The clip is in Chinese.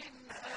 منها